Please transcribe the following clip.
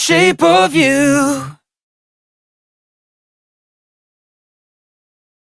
shape of you.